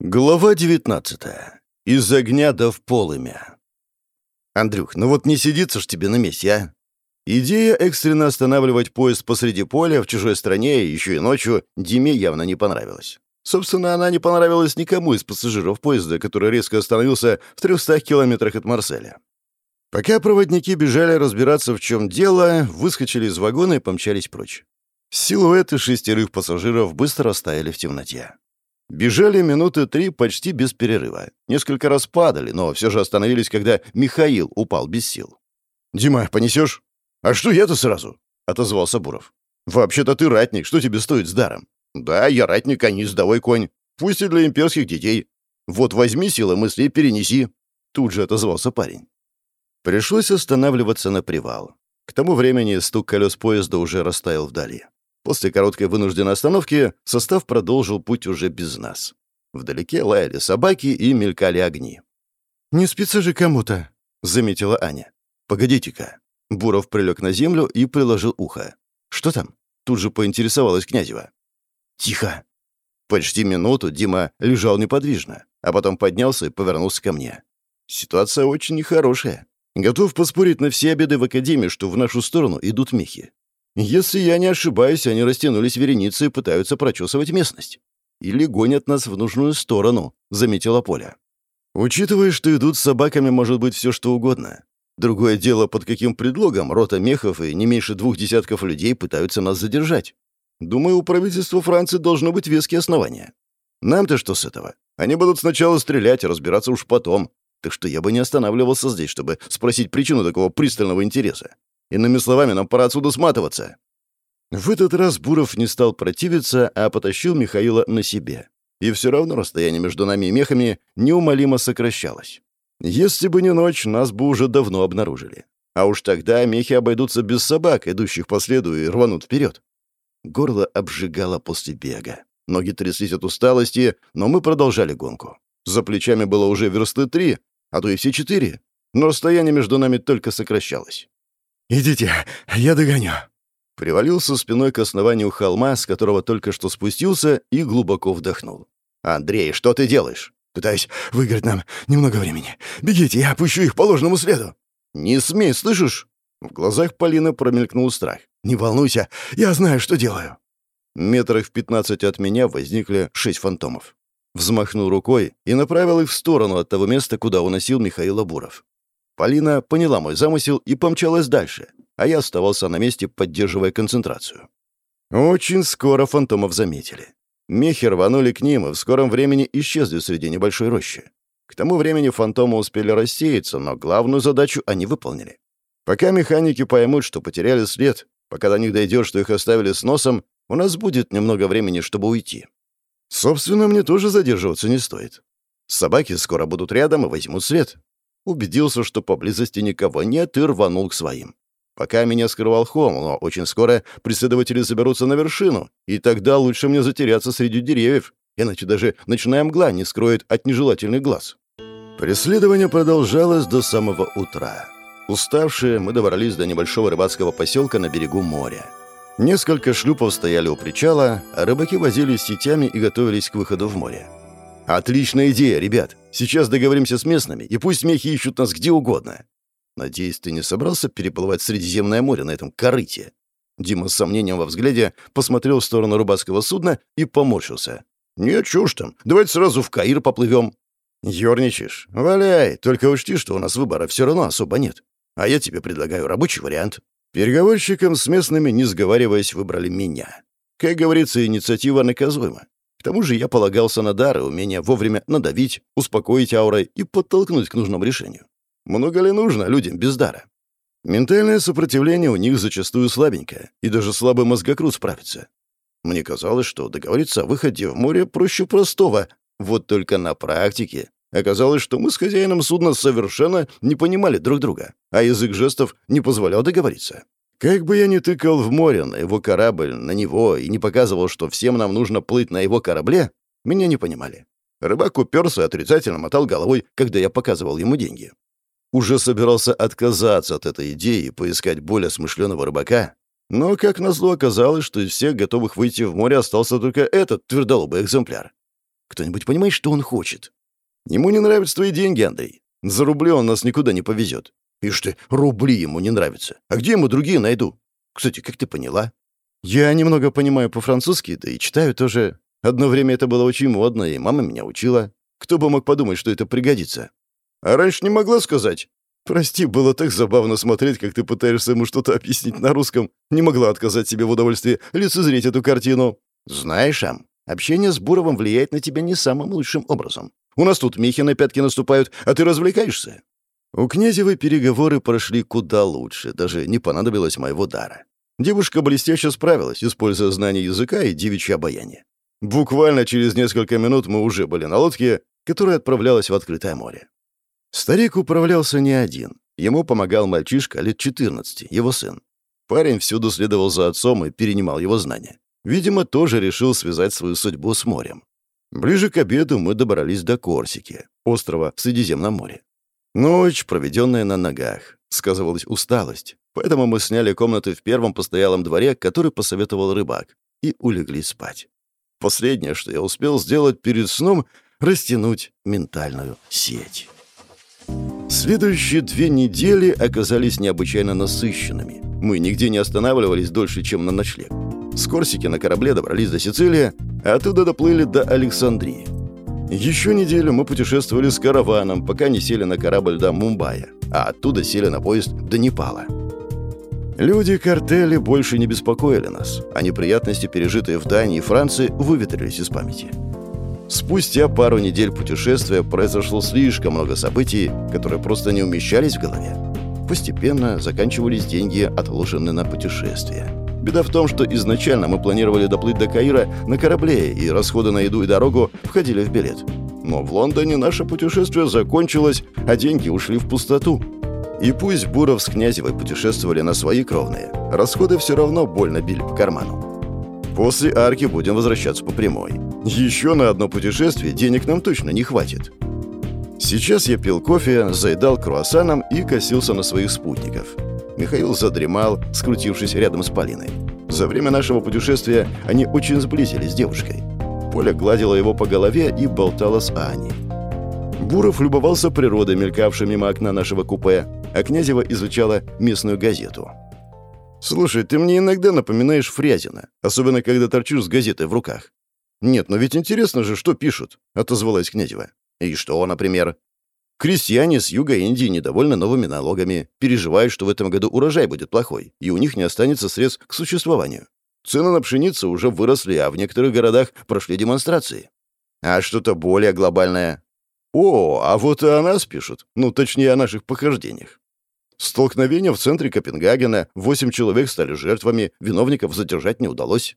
Глава 19. Из огня до в полымя. Андрюх, ну вот не сидится ж тебе на месте, а? Идея экстренно останавливать поезд посреди поля в чужой стране, еще и ночью, Диме явно не понравилась. Собственно, она не понравилась никому из пассажиров поезда, который резко остановился в 300 километрах от Марселя. Пока проводники бежали разбираться, в чем дело, выскочили из вагона и помчались прочь. Силуэты шестерых пассажиров быстро растаяли в темноте. Бежали минуты три почти без перерыва. Несколько раз падали, но все же остановились, когда Михаил упал без сил. «Дима, понесешь?» «А что я-то сразу?» — отозвался Буров. «Вообще-то ты ратник, что тебе стоит с даром?» «Да, я ратник, а не сдовой конь. Пусть и для имперских детей. Вот возьми силы мысли и перенеси». Тут же отозвался парень. Пришлось останавливаться на привал. К тому времени стук колес поезда уже растаял вдали. После короткой вынужденной остановки состав продолжил путь уже без нас. Вдалеке лаяли собаки и мелькали огни. «Не спится же кому-то», — заметила Аня. «Погодите-ка». Буров прилег на землю и приложил ухо. «Что там?» — тут же поинтересовалась Князева. «Тихо». Почти минуту Дима лежал неподвижно, а потом поднялся и повернулся ко мне. «Ситуация очень нехорошая. Готов поспорить на все обеды в академии, что в нашу сторону идут мехи. Если я не ошибаюсь, они растянулись вереницей и пытаются прочесывать местность. Или гонят нас в нужную сторону, заметила Поля. Учитывая, что идут с собаками, может быть все что угодно. Другое дело, под каким предлогом рота мехов и не меньше двух десятков людей пытаются нас задержать. Думаю, у правительства Франции должно быть веские основания. Нам-то что с этого? Они будут сначала стрелять, а разбираться уж потом. Так что я бы не останавливался здесь, чтобы спросить причину такого пристального интереса. Иными словами, нам пора отсюда сматываться». В этот раз Буров не стал противиться, а потащил Михаила на себе. И все равно расстояние между нами и мехами неумолимо сокращалось. Если бы не ночь, нас бы уже давно обнаружили. А уж тогда мехи обойдутся без собак, идущих по следу, и рванут вперед. Горло обжигало после бега. Ноги тряслись от усталости, но мы продолжали гонку. За плечами было уже версты три, а то и все четыре. Но расстояние между нами только сокращалось. «Идите, я догоню». Привалился спиной к основанию холма, с которого только что спустился, и глубоко вдохнул. «Андрей, что ты делаешь?» «Пытаюсь выиграть нам немного времени. Бегите, я опущу их по ложному следу». «Не смей, слышишь?» В глазах Полины промелькнул страх. «Не волнуйся, я знаю, что делаю». Метрах в пятнадцать от меня возникли шесть фантомов. Взмахнул рукой и направил их в сторону от того места, куда уносил Михаил Буров. Полина поняла мой замысел и помчалась дальше, а я оставался на месте, поддерживая концентрацию. Очень скоро фантомов заметили. Мехи рванули к ним и в скором времени исчезли среди небольшой рощи. К тому времени фантомы успели рассеяться, но главную задачу они выполнили. Пока механики поймут, что потеряли след, пока до них дойдет, что их оставили с носом, у нас будет немного времени, чтобы уйти. Собственно, мне тоже задерживаться не стоит. Собаки скоро будут рядом и возьмут след убедился, что поблизости никого нет, и рванул к своим. Пока меня скрывал холм, но очень скоро преследователи заберутся на вершину, и тогда лучше мне затеряться среди деревьев, иначе даже ночная мгла не скроет от нежелательных глаз. Преследование продолжалось до самого утра. Уставшие, мы добрались до небольшого рыбацкого поселка на берегу моря. Несколько шлюпов стояли у причала, а рыбаки возились сетями и готовились к выходу в море. «Отличная идея, ребят. Сейчас договоримся с местными, и пусть мехи ищут нас где угодно. Надеюсь, ты не собрался переплывать Средиземное море на этом корыте?» Дима с сомнением во взгляде посмотрел в сторону рыбацкого судна и поморщился. «Нет, чушь там. Давайте сразу в Каир поплывем». «Ёрничаешь? Валяй. Только учти, что у нас выбора все равно особо нет. А я тебе предлагаю рабочий вариант». Переговорщикам с местными, не сговариваясь, выбрали меня. Как говорится, инициатива наказуема. К тому же я полагался на дары, умение вовремя надавить, успокоить аурой и подтолкнуть к нужному решению. Много ли нужно людям без дара? Ментальное сопротивление у них зачастую слабенькое, и даже слабый мозгокрут справится. Мне казалось, что договориться о выходе в море проще простого, вот только на практике оказалось, что мы с хозяином судна совершенно не понимали друг друга, а язык жестов не позволял договориться. Как бы я ни тыкал в море на его корабль, на него, и не показывал, что всем нам нужно плыть на его корабле, меня не понимали. Рыбак уперся и отрицательно мотал головой, когда я показывал ему деньги. Уже собирался отказаться от этой идеи и поискать более смышленого рыбака, но, как назло, оказалось, что из всех готовых выйти в море остался только этот твердолобый экземпляр. Кто-нибудь понимает, что он хочет? Ему не нравятся твои деньги, Андрей. За рубли он нас никуда не повезет. Ишь ты, рубли ему не нравятся. А где ему другие найду? Кстати, как ты поняла? Я немного понимаю по-французски, да и читаю тоже. Одно время это было очень модно, и мама меня учила. Кто бы мог подумать, что это пригодится? А раньше не могла сказать. Прости, было так забавно смотреть, как ты пытаешься ему что-то объяснить на русском. Не могла отказать себе в удовольствии лицезреть эту картину. Знаешь, Ам, общение с Буровым влияет на тебя не самым лучшим образом. У нас тут мехи на пятки наступают, а ты развлекаешься. У Князевой переговоры прошли куда лучше, даже не понадобилось моего дара. Девушка блестяще справилась, используя знания языка и девичье обаяние. Буквально через несколько минут мы уже были на лодке, которая отправлялась в открытое море. Старик управлялся не один. Ему помогал мальчишка лет 14, его сын. Парень всюду следовал за отцом и перенимал его знания. Видимо, тоже решил связать свою судьбу с морем. Ближе к обеду мы добрались до Корсики, острова в Средиземном море. Ночь, проведенная на ногах, сказывалась усталость, поэтому мы сняли комнаты в первом постоялом дворе, который посоветовал рыбак, и улеглись спать. Последнее, что я успел сделать перед сном — растянуть ментальную сеть. Следующие две недели оказались необычайно насыщенными. Мы нигде не останавливались дольше, чем на ночлег. С Корсики на корабле добрались до Сицилии, а оттуда доплыли до Александрии. Еще неделю мы путешествовали с караваном, пока не сели на корабль до Мумбаи, а оттуда сели на поезд до Непала. Люди картели больше не беспокоили нас, а неприятности, пережитые в Дании и Франции, выветрились из памяти. Спустя пару недель путешествия произошло слишком много событий, которые просто не умещались в голове. Постепенно заканчивались деньги, отложенные на путешествие. Беда в том, что изначально мы планировали доплыть до Каира на корабле, и расходы на еду и дорогу входили в билет. Но в Лондоне наше путешествие закончилось, а деньги ушли в пустоту. И пусть Буров с Князевой путешествовали на свои кровные, расходы все равно больно били по карману. После арки будем возвращаться по прямой. Еще на одно путешествие денег нам точно не хватит. Сейчас я пил кофе, заедал круассаном и косился на своих спутников. Михаил задремал, скрутившись рядом с Полиной. За время нашего путешествия они очень сблизились с девушкой. Поля гладила его по голове и болтала с Аней. Буров любовался природой, мелькавшей мимо окна нашего купе, а Князева изучала местную газету. «Слушай, ты мне иногда напоминаешь Фрязина, особенно когда торчишь с газетой в руках». «Нет, но ведь интересно же, что пишут», — отозвалась Князева. «И что, например?» Крестьяне с юга Индии недовольны новыми налогами, переживают, что в этом году урожай будет плохой, и у них не останется средств к существованию. Цены на пшеницу уже выросли, а в некоторых городах прошли демонстрации. А что-то более глобальное. О, а вот и о нас пишут. Ну, точнее, о наших похождениях. Столкновение в центре Копенгагена, восемь человек стали жертвами, виновников задержать не удалось.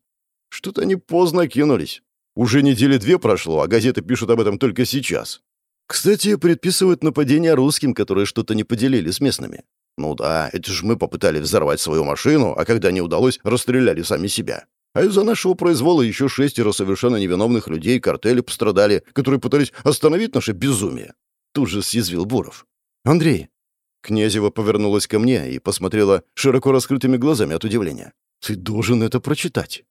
Что-то они поздно кинулись. Уже недели две прошло, а газеты пишут об этом только сейчас. Кстати, предписывают нападение русским, которые что-то не поделили с местными. Ну да, это же мы попытались взорвать свою машину, а когда не удалось, расстреляли сами себя. А из-за нашего произвола еще шестеро совершенно невиновных людей картели пострадали, которые пытались остановить наше безумие. Тут же съязвил Буров. «Андрей». Князева повернулась ко мне и посмотрела широко раскрытыми глазами от удивления. «Ты должен это прочитать».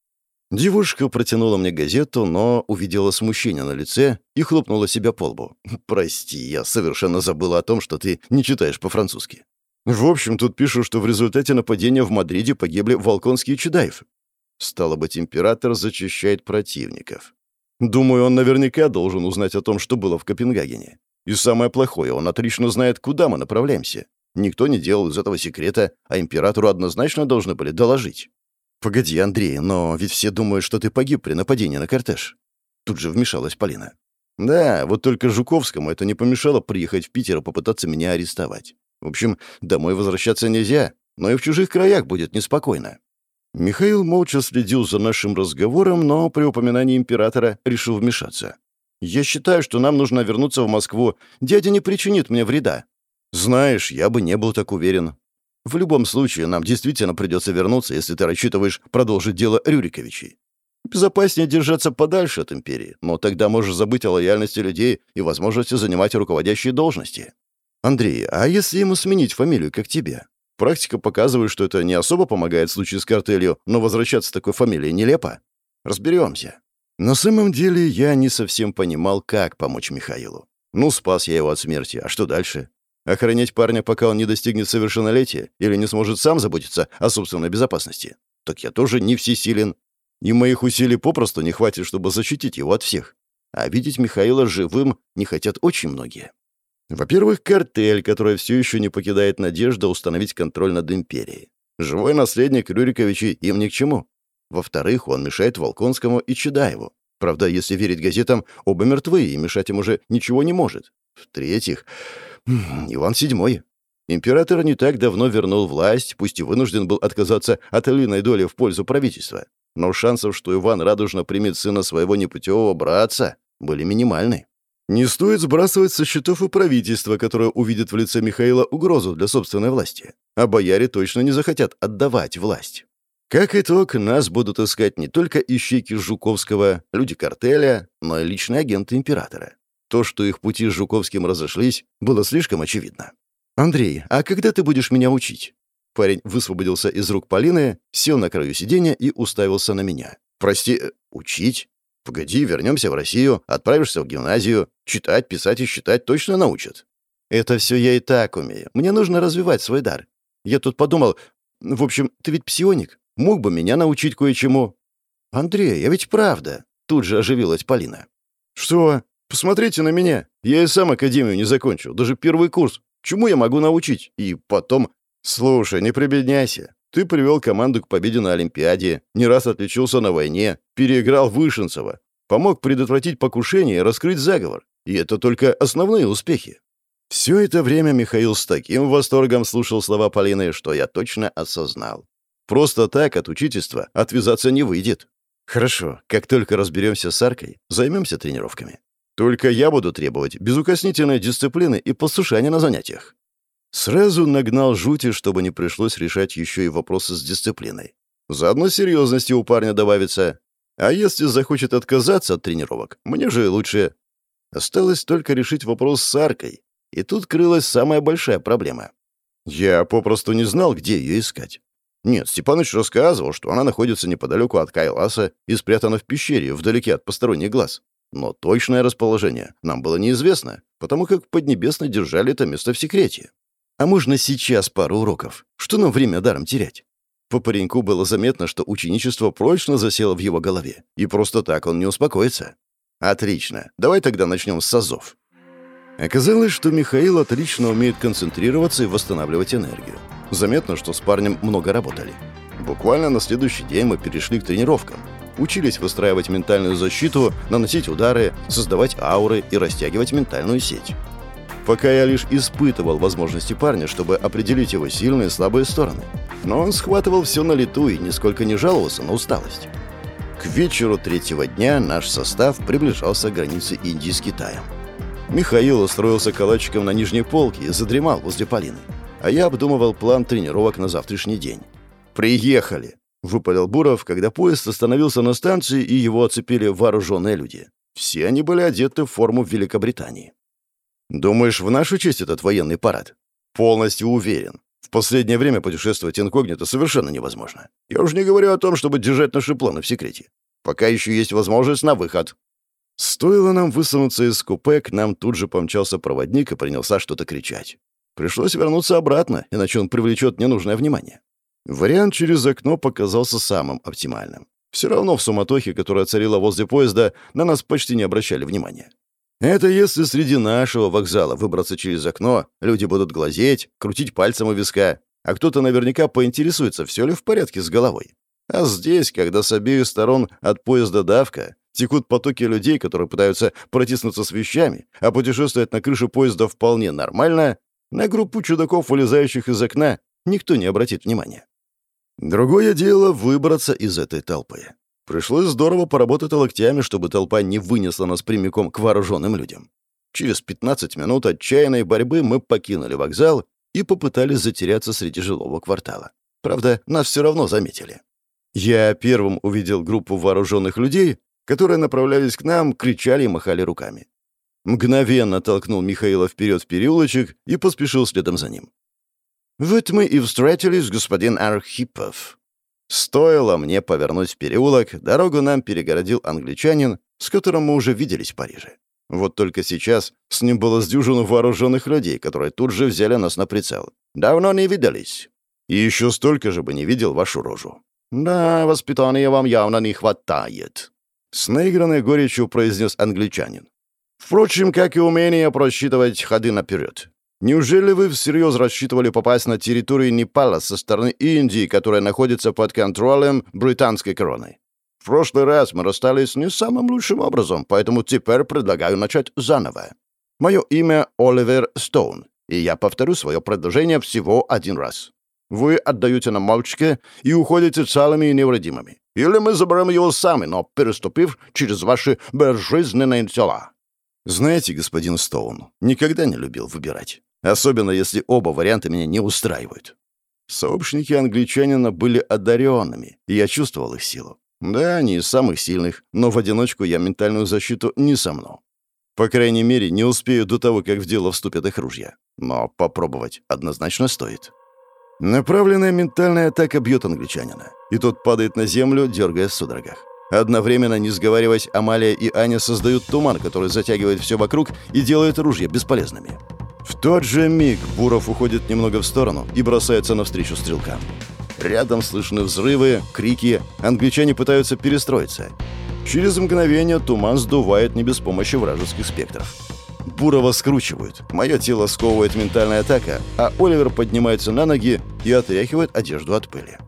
Девушка протянула мне газету, но увидела смущение на лице и хлопнула себя по лбу. «Прости, я совершенно забыла о том, что ты не читаешь по-французски». «В общем, тут пишут, что в результате нападения в Мадриде погибли Волконский и Чедаев». Стало быть, император зачищает противников. Думаю, он наверняка должен узнать о том, что было в Копенгагене. И самое плохое, он отлично знает, куда мы направляемся. Никто не делал из этого секрета, а императору однозначно должны были доложить. «Погоди, Андрей, но ведь все думают, что ты погиб при нападении на кортеж». Тут же вмешалась Полина. «Да, вот только Жуковскому это не помешало приехать в Питер и попытаться меня арестовать. В общем, домой возвращаться нельзя, но и в чужих краях будет неспокойно». Михаил молча следил за нашим разговором, но при упоминании императора решил вмешаться. «Я считаю, что нам нужно вернуться в Москву. Дядя не причинит мне вреда». «Знаешь, я бы не был так уверен. В любом случае, нам действительно придется вернуться, если ты рассчитываешь продолжить дело Рюриковичей. Безопаснее держаться подальше от империи, но тогда можешь забыть о лояльности людей и возможности занимать руководящие должности. Андрей, а если ему сменить фамилию, как тебе? Практика показывает, что это не особо помогает в случае с картелью, но возвращаться такой фамилией нелепо. Разберемся. На самом деле я не совсем понимал, как помочь Михаилу. Ну, спас я его от смерти, а что дальше? Охранять парня, пока он не достигнет совершеннолетия или не сможет сам заботиться о собственной безопасности? Так я тоже не всесилен. И моих усилий попросту не хватит, чтобы защитить его от всех. А видеть Михаила живым не хотят очень многие. Во-первых, картель, который все еще не покидает надежда установить контроль над империей. Живой наследник Рюриковичей им ни к чему. Во-вторых, он мешает Волконскому и Чедаеву. Правда, если верить газетам, оба мертвы, и мешать им уже ничего не может. В-третьих, Иван VII. Император не так давно вернул власть, пусть и вынужден был отказаться от львиной доли в пользу правительства. Но шансов, что Иван радужно примет сына своего непутевого братца, были минимальны. Не стоит сбрасывать со счетов и правительство, которое увидит в лице Михаила угрозу для собственной власти. А бояре точно не захотят отдавать власть. Как итог, нас будут искать не только ищейки Жуковского, люди картеля, но и личные агенты императора. То, что их пути с Жуковским разошлись, было слишком очевидно. «Андрей, а когда ты будешь меня учить?» Парень высвободился из рук Полины, сел на краю сиденья и уставился на меня. «Прости, э, учить? Погоди, вернемся в Россию, отправишься в гимназию. Читать, писать и считать точно научат». «Это все я и так умею. Мне нужно развивать свой дар. Я тут подумал... В общем, ты ведь псионик. Мог бы меня научить кое-чему». «Андрей, я ведь правда». Тут же оживилась Полина. «Что? Посмотрите на меня. Я и сам академию не закончил, даже первый курс. Чему я могу научить? И потом... Слушай, не прибедняйся. Ты привел команду к победе на Олимпиаде, не раз отличился на войне, переиграл Вышинцева, помог предотвратить покушение и раскрыть заговор. И это только основные успехи. Все это время Михаил с таким восторгом слушал слова Полины, что я точно осознал. Просто так от учительства отвязаться не выйдет. Хорошо, как только разберемся с Аркой, займемся тренировками. Только я буду требовать безукоснительной дисциплины и послушания на занятиях. Сразу нагнал жути, чтобы не пришлось решать еще и вопросы с дисциплиной. Заодно серьезности у парня добавится. А если захочет отказаться от тренировок, мне же лучше. Осталось только решить вопрос с Аркой. И тут крылась самая большая проблема. Я попросту не знал, где ее искать. Нет, Степаныч рассказывал, что она находится неподалеку от Кайласа и спрятана в пещере, вдалеке от посторонних глаз. Но точное расположение нам было неизвестно, потому как Поднебесно держали это место в секрете. А можно сейчас пару уроков? Что нам время даром терять? По пареньку было заметно, что ученичество прочно засело в его голове, и просто так он не успокоится. Отлично, давай тогда начнем с азов. Оказалось, что Михаил отлично умеет концентрироваться и восстанавливать энергию. Заметно, что с парнем много работали. Буквально на следующий день мы перешли к тренировкам. Учились выстраивать ментальную защиту, наносить удары, создавать ауры и растягивать ментальную сеть. Пока я лишь испытывал возможности парня, чтобы определить его сильные и слабые стороны. Но он схватывал все на лету и нисколько не жаловался на усталость. К вечеру третьего дня наш состав приближался к границе Индии с Китаем. Михаил устроился калачиком на нижней полке и задремал возле Полины а я обдумывал план тренировок на завтрашний день. «Приехали!» — выпалил Буров, когда поезд остановился на станции, и его оцепили вооруженные люди. Все они были одеты в форму Великобритании. «Думаешь, в нашу честь этот военный парад?» «Полностью уверен. В последнее время путешествовать инкогнито совершенно невозможно. Я уж не говорю о том, чтобы держать наши планы в секрете. Пока еще есть возможность на выход». Стоило нам высунуться из купе, к нам тут же помчался проводник и принялся что-то кричать. Пришлось вернуться обратно, иначе он привлечет ненужное внимание. Вариант через окно показался самым оптимальным. Все равно в суматохе, которая царила возле поезда, на нас почти не обращали внимания. Это если среди нашего вокзала выбраться через окно, люди будут глазеть, крутить пальцем у виска, а кто-то наверняка поинтересуется, все ли в порядке с головой. А здесь, когда с обеих сторон от поезда давка, текут потоки людей, которые пытаются протиснуться с вещами, а путешествовать на крыше поезда вполне нормально, на группу чудаков, вылезающих из окна, никто не обратит внимания. Другое дело выбраться из этой толпы. Пришлось здорово поработать локтями, чтобы толпа не вынесла нас прямиком к вооруженным людям. Через 15 минут отчаянной борьбы мы покинули вокзал и попытались затеряться среди жилого квартала. Правда, нас все равно заметили. Я первым увидел группу вооруженных людей, которые направлялись к нам, кричали и махали руками. Мгновенно толкнул Михаила вперед в переулочек и поспешил следом за ним. «Вот мы и встретились, господин Архипов». Стоило мне повернуть в переулок, дорогу нам перегородил англичанин, с которым мы уже виделись в Париже. Вот только сейчас с ним было с дюжину вооруженных людей, которые тут же взяли нас на прицел. Давно не виделись. И еще столько же бы не видел вашу рожу. Да, воспитания вам явно не хватает. С наигранной горечью произнес англичанин. Впрочем, как и умение просчитывать ходы наперед. Неужели вы всерьез рассчитывали попасть на территорию Непала со стороны Индии, которая находится под контролем британской короны? В прошлый раз мы расстались не самым лучшим образом, поэтому теперь предлагаю начать заново. Мое имя Оливер Стоун, и я повторю свое предложение всего один раз. Вы отдаете нам мальчика и уходите целыми и невредимыми. Или мы заберем его сами, но переступив через ваши безжизненные тела. Знаете, господин Стоун, никогда не любил выбирать. Особенно, если оба варианта меня не устраивают. Сообщники англичанина были одаренными, и я чувствовал их силу. Да, они из самых сильных, но в одиночку я ментальную защиту не сомну. По крайней мере, не успею до того, как в дело вступят их ружья. Но попробовать однозначно стоит. Направленная ментальная атака бьет англичанина, и тот падает на землю, дергаясь в судорогах. Одновременно, не сговариваясь, Амалия и Аня создают туман, который затягивает все вокруг и делает ружья бесполезными. В тот же миг Буров уходит немного в сторону и бросается навстречу стрелкам. Рядом слышны взрывы, крики, англичане пытаются перестроиться. Через мгновение туман сдувает не без помощи вражеских спектров. Бурова скручивают, мое тело сковывает ментальная атака, а Оливер поднимается на ноги и отряхивает одежду от пыли.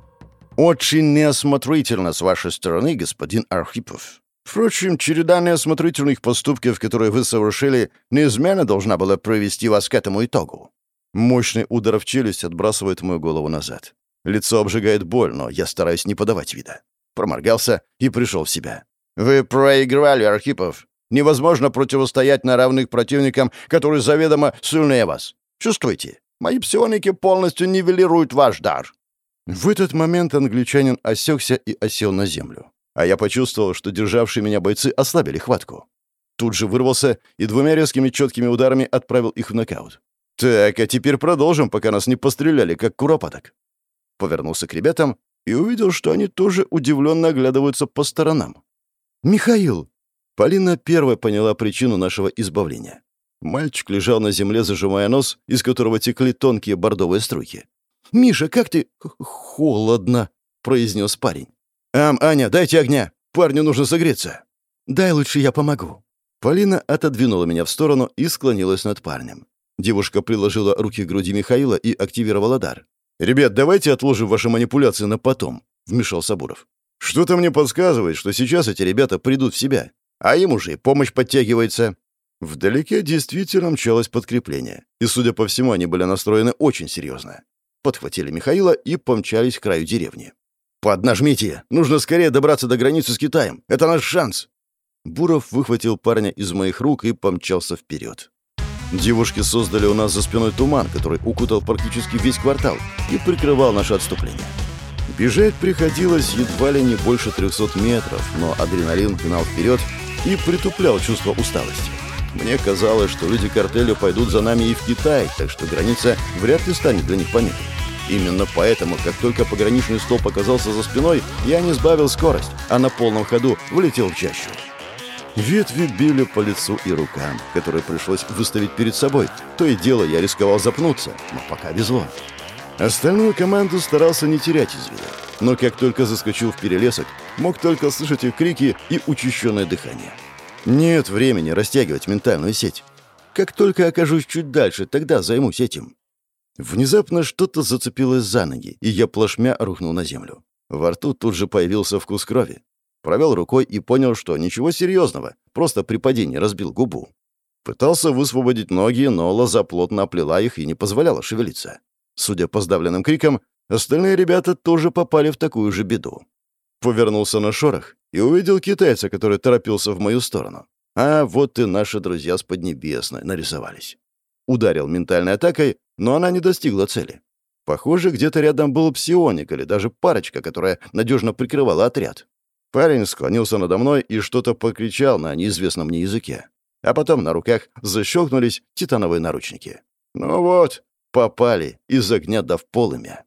«Очень неосмотрительно с вашей стороны, господин Архипов. Впрочем, череда неосмотрительных поступков, которые вы совершили, неизменно должна была привести вас к этому итогу. Мощный удар в челюсть отбрасывает мою голову назад. Лицо обжигает боль, но я стараюсь не подавать вида. Проморгался и пришел в себя. «Вы проиграли, Архипов. Невозможно противостоять на равных противникам, которые заведомо сильнее вас. Чувствуйте, мои псионики полностью нивелируют ваш дар». В этот момент англичанин осекся и осел на землю а я почувствовал, что державшие меня бойцы ослабили хватку. Тут же вырвался и двумя резкими четкими ударами отправил их в нокаут. «Так, а теперь продолжим, пока нас не постреляли, как куропаток». Повернулся к ребятам и увидел, что они тоже удивленно оглядываются по сторонам. «Михаил!» Полина первая поняла причину нашего избавления. Мальчик лежал на земле, зажимая нос, из которого текли тонкие бордовые струйки. «Миша, как ты...» «Холодно», — произнес парень. «Ам, Аня, дайте огня! Парню нужно согреться!» «Дай лучше я помогу». Полина отодвинула меня в сторону и склонилась над парнем. Девушка приложила руки к груди Михаила и активировала дар. «Ребят, давайте отложим ваши манипуляции на потом», — вмешался Буров. «Что-то мне подсказывает, что сейчас эти ребята придут в себя, а им уже и помощь подтягивается». Вдалеке действительно мчалось подкрепление, и, судя по всему, они были настроены очень серьезно. Подхватили Михаила и помчались к краю деревни. «Поднажмите! Нужно скорее добраться до границы с Китаем! Это наш шанс!» Буров выхватил парня из моих рук и помчался вперед. Девушки создали у нас за спиной туман, который укутал практически весь квартал и прикрывал наше отступление. Бежать приходилось едва ли не больше 300 метров, но адреналин гнал вперед и притуплял чувство усталости. Мне казалось, что люди картеля пойдут за нами и в Китай, так что граница вряд ли станет для них помехой. Именно поэтому, как только пограничный столб оказался за спиной, я не сбавил скорость, а на полном ходу влетел в чащу. Ветви били по лицу и рукам, которые пришлось выставить перед собой. То и дело я рисковал запнуться, но пока везло. Остальную команду старался не терять из вида. Но как только заскочил в перелесок, мог только слышать их крики и учащенное дыхание. Нет времени растягивать ментальную сеть. Как только окажусь чуть дальше, тогда займусь этим. Внезапно что-то зацепилось за ноги, и я плашмя рухнул на землю. Во рту тут же появился вкус крови. Провел рукой и понял, что ничего серьезного, просто при падении разбил губу. Пытался высвободить ноги, но лоза плотно оплела их и не позволяла шевелиться. Судя по сдавленным крикам, остальные ребята тоже попали в такую же беду. Повернулся на шорох и увидел китайца, который торопился в мою сторону. А вот и наши друзья с Поднебесной нарисовались. Ударил ментальной атакой, но она не достигла цели. Похоже, где-то рядом был псионик или даже парочка, которая надежно прикрывала отряд. Парень склонился надо мной и что-то покричал на неизвестном мне языке. А потом на руках защелкнулись титановые наручники. Ну вот, попали из огня до в полымя.